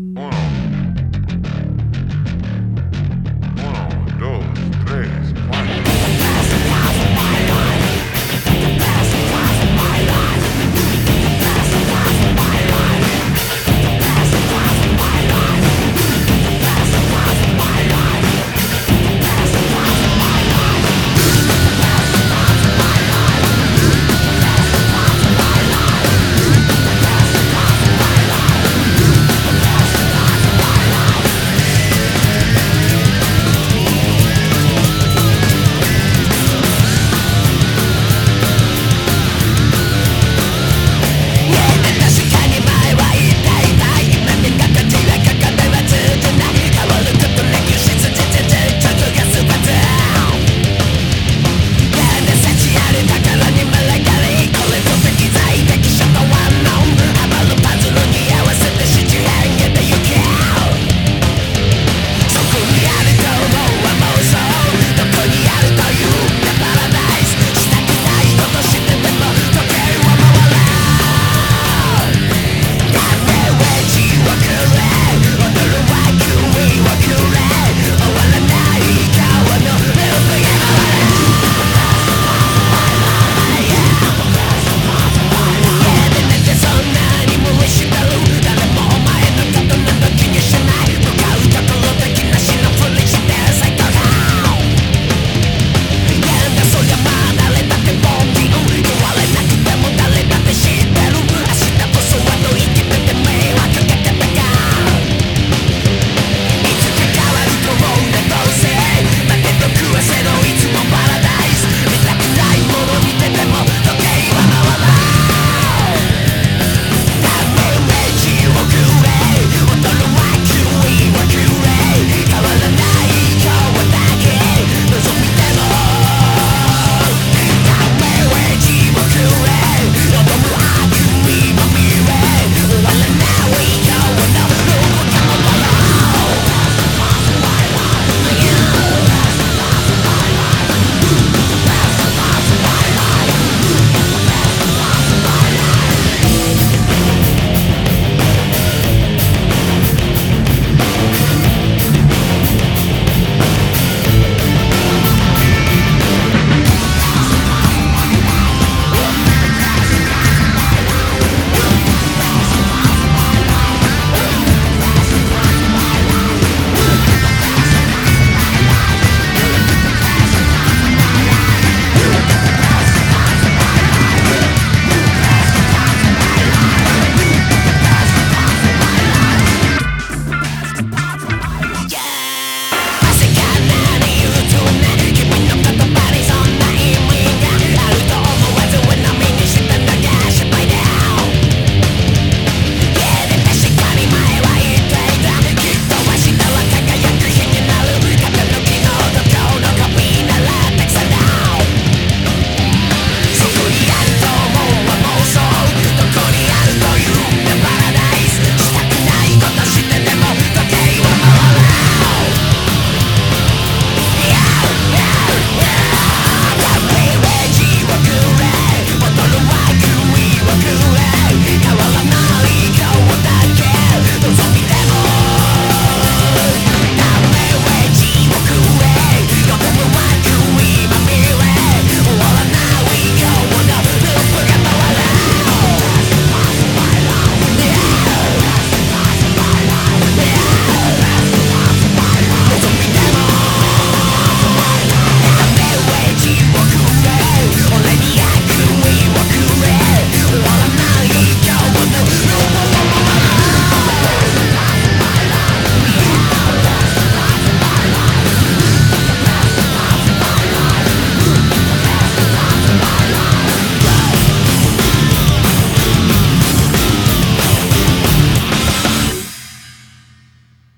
One.